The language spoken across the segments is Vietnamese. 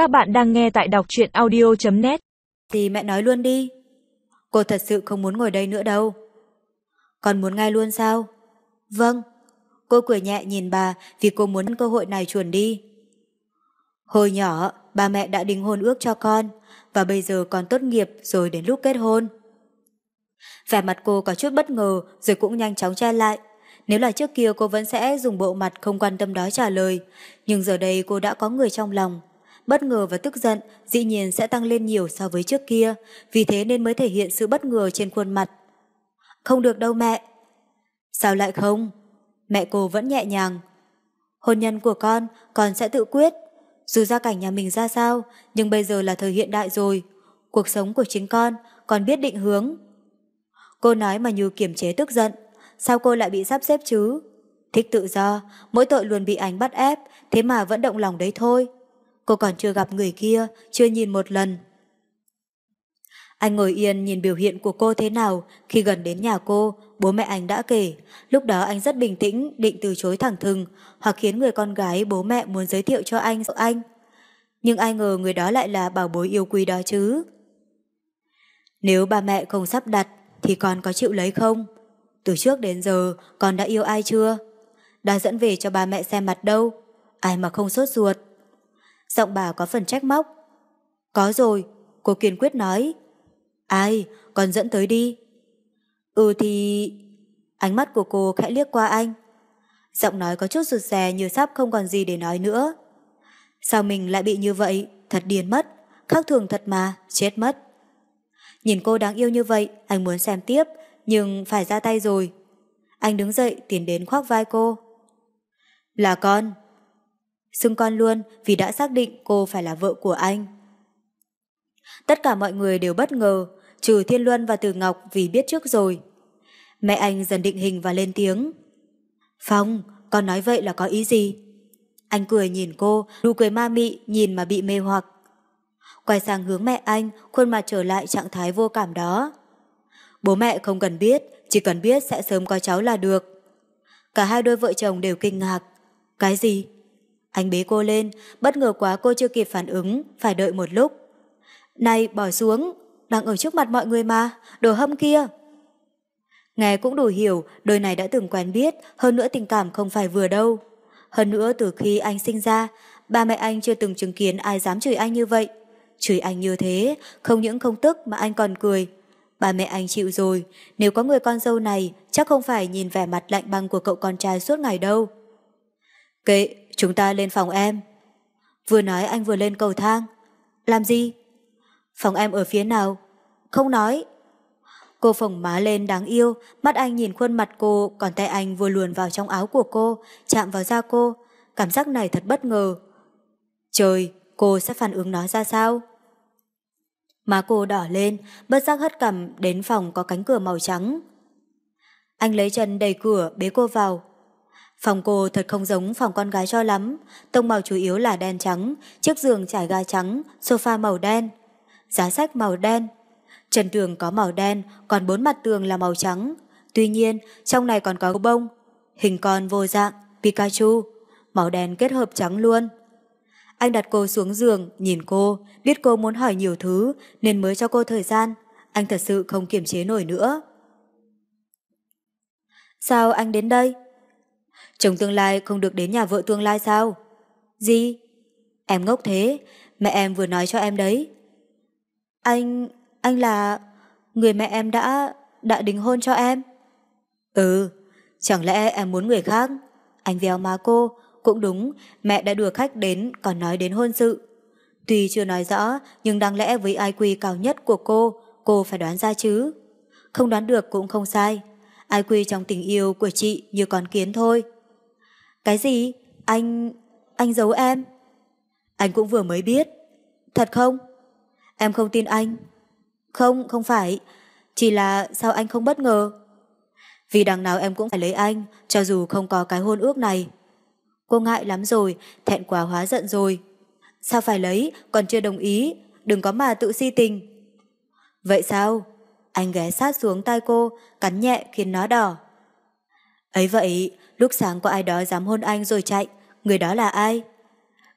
Các bạn đang nghe tại đọc truyện audio.net Thì mẹ nói luôn đi. Cô thật sự không muốn ngồi đây nữa đâu. Còn muốn ngay luôn sao? Vâng. Cô cười nhẹ nhìn bà vì cô muốn cơ hội này chuồn đi. Hồi nhỏ, ba mẹ đã đính hôn ước cho con và bây giờ còn tốt nghiệp rồi đến lúc kết hôn. Vẻ mặt cô có chút bất ngờ rồi cũng nhanh chóng che lại. Nếu là trước kia cô vẫn sẽ dùng bộ mặt không quan tâm đó trả lời, nhưng giờ đây cô đã có người trong lòng. Bất ngờ và tức giận dĩ nhiên sẽ tăng lên nhiều so với trước kia, vì thế nên mới thể hiện sự bất ngờ trên khuôn mặt. Không được đâu mẹ. Sao lại không? Mẹ cô vẫn nhẹ nhàng. Hôn nhân của con, con sẽ tự quyết. Dù gia cảnh nhà mình ra sao, nhưng bây giờ là thời hiện đại rồi. Cuộc sống của chính con, con biết định hướng. Cô nói mà như kiềm chế tức giận. Sao cô lại bị sắp xếp chứ? Thích tự do, mỗi tội luôn bị ảnh bắt ép, thế mà vẫn động lòng đấy thôi. Cô còn chưa gặp người kia, chưa nhìn một lần. Anh ngồi yên nhìn biểu hiện của cô thế nào khi gần đến nhà cô, bố mẹ anh đã kể. Lúc đó anh rất bình tĩnh, định từ chối thẳng thừng, hoặc khiến người con gái bố mẹ muốn giới thiệu cho anh sợ anh. Nhưng ai ngờ người đó lại là bảo bối yêu quý đó chứ. Nếu ba mẹ không sắp đặt, thì con có chịu lấy không? Từ trước đến giờ, con đã yêu ai chưa? Đã dẫn về cho ba mẹ xem mặt đâu? Ai mà không sốt ruột? Giọng bà có phần trách móc. Có rồi, cô kiên quyết nói. Ai, con dẫn tới đi. Ừ thì... Ánh mắt của cô khẽ liếc qua anh. Giọng nói có chút rụt rè như sắp không còn gì để nói nữa. Sao mình lại bị như vậy? Thật điên mất. Khác thường thật mà, chết mất. Nhìn cô đáng yêu như vậy, anh muốn xem tiếp, nhưng phải ra tay rồi. Anh đứng dậy tiến đến khoác vai cô. Là con. Xưng con luôn vì đã xác định cô phải là vợ của anh. Tất cả mọi người đều bất ngờ, trừ Thiên Luân và Từ Ngọc vì biết trước rồi. Mẹ anh dần định hình và lên tiếng. Phong, con nói vậy là có ý gì? Anh cười nhìn cô, nụ cười ma mị nhìn mà bị mê hoặc. Quay sang hướng mẹ anh, khuôn mặt trở lại trạng thái vô cảm đó. Bố mẹ không cần biết, chỉ cần biết sẽ sớm có cháu là được. Cả hai đôi vợ chồng đều kinh ngạc. Cái gì? Anh bế cô lên, bất ngờ quá cô chưa kịp phản ứng, phải đợi một lúc. Này, bỏ xuống, đang ở trước mặt mọi người mà, đồ hâm kia. Nghe cũng đủ hiểu, đôi này đã từng quen biết, hơn nữa tình cảm không phải vừa đâu. Hơn nữa từ khi anh sinh ra, ba mẹ anh chưa từng chứng kiến ai dám chửi anh như vậy. Chửi anh như thế, không những không tức mà anh còn cười. Ba mẹ anh chịu rồi, nếu có người con dâu này, chắc không phải nhìn vẻ mặt lạnh băng của cậu con trai suốt ngày đâu. Kệ, chúng ta lên phòng em. Vừa nói anh vừa lên cầu thang. Làm gì? Phòng em ở phía nào? Không nói. Cô phồng má lên đáng yêu, mắt anh nhìn khuôn mặt cô, còn tay anh vừa luồn vào trong áo của cô, chạm vào da cô. Cảm giác này thật bất ngờ. Trời, cô sẽ phản ứng nó ra sao? Má cô đỏ lên, bất giác hất cầm đến phòng có cánh cửa màu trắng. Anh lấy chân đẩy cửa bế cô vào. Phòng cô thật không giống phòng con gái cho lắm, tông màu chủ yếu là đen trắng, chiếc giường trải ga trắng, sofa màu đen, giá sách màu đen. Trần tường có màu đen, còn bốn mặt tường là màu trắng. Tuy nhiên, trong này còn có bông, hình con vô dạng, Pikachu, màu đen kết hợp trắng luôn. Anh đặt cô xuống giường, nhìn cô, biết cô muốn hỏi nhiều thứ nên mới cho cô thời gian. Anh thật sự không kiềm chế nổi nữa. Sao anh đến đây? Chồng tương lai không được đến nhà vợ tương lai sao? Gì? Em ngốc thế, mẹ em vừa nói cho em đấy. Anh... anh là... người mẹ em đã... đã đính hôn cho em. Ừ, chẳng lẽ em muốn người khác? Anh véo má cô, cũng đúng, mẹ đã đùa khách đến còn nói đến hôn sự. Tuy chưa nói rõ, nhưng đáng lẽ với IQ cao nhất của cô, cô phải đoán ra chứ. Không đoán được cũng không sai. Ai quy trong tình yêu của chị như con kiến thôi. Cái gì? Anh... anh giấu em? Anh cũng vừa mới biết. Thật không? Em không tin anh. Không, không phải. Chỉ là sao anh không bất ngờ? Vì đằng nào em cũng phải lấy anh, cho dù không có cái hôn ước này. Cô ngại lắm rồi, thẹn quá hóa giận rồi. Sao phải lấy, còn chưa đồng ý, đừng có mà tự si tình. Vậy sao? Anh ghé sát xuống tai cô, cắn nhẹ khiến nó đỏ. Ấy vậy, lúc sáng có ai đó dám hôn anh rồi chạy, người đó là ai?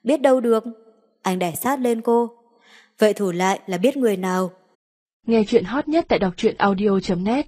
Biết đâu được. Anh đẻ sát lên cô. Vậy thủ lại là biết người nào? Nghe chuyện hot nhất tại đọc truyện audio.net